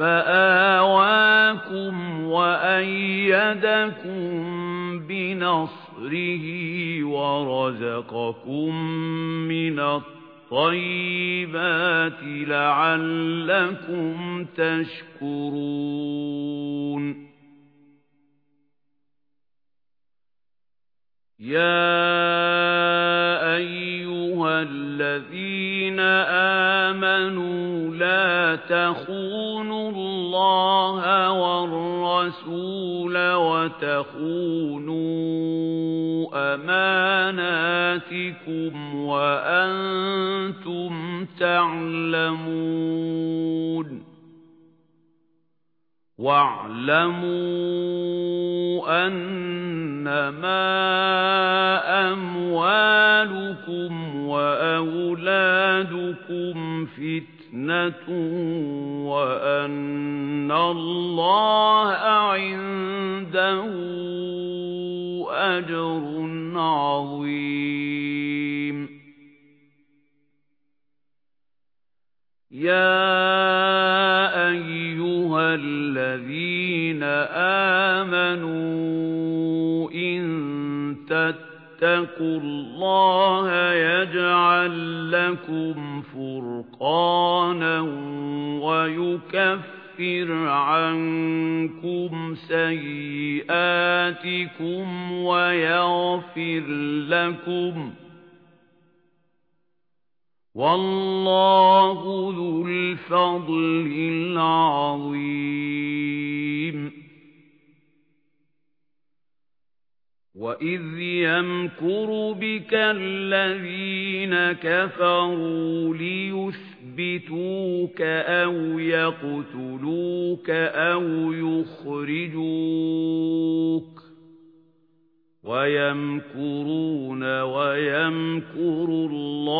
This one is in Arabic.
فَآوَاكُمْ وَأَيَّدَكُمْ بِنَصْرِهِ وَرَزَقَكُم مِّنَ الطَّيِّبَاتِ لَعَلَّكُمْ تَشْكُرُونَ. يَا أَيُّهَا الَّذِينَ آمَنُوا لَا تَخُونُوا اللَّهَ وَالرَّسُولَ وَتَخُونُوا أَمَانَاتِكُمْ وَأَنْتُمْ تَعْلَمُونَ وَاعْلَمُوا أَنَّمَا فِتْنَةٌ وَأَنَّ اللَّهَ عِندَهُ أَجْرٌ عَظِيمٌ. يَا تَتَّقُوا اللَّهَ يَجْعَل لَّكُمْ فُرْقَانًا وَيُكَفِّرْ عَنكُمْ سَيِّئَاتِكُمْ وَيَغْفِرْ لَكُمْ وَاللَّهُ ذُو الْفَضْلِ الْعَظِيمِ وَإِذْ يَمْكُرُ بِكَ الَّذِينَ كَفَرُوا لِيُثْبِتُوكَ أَوْ يَقْتُلُوكَ أَوْ يُخْرِجُوكَ وَيَمْكُرُونَ وَيَمْكُرُ اللَّهُ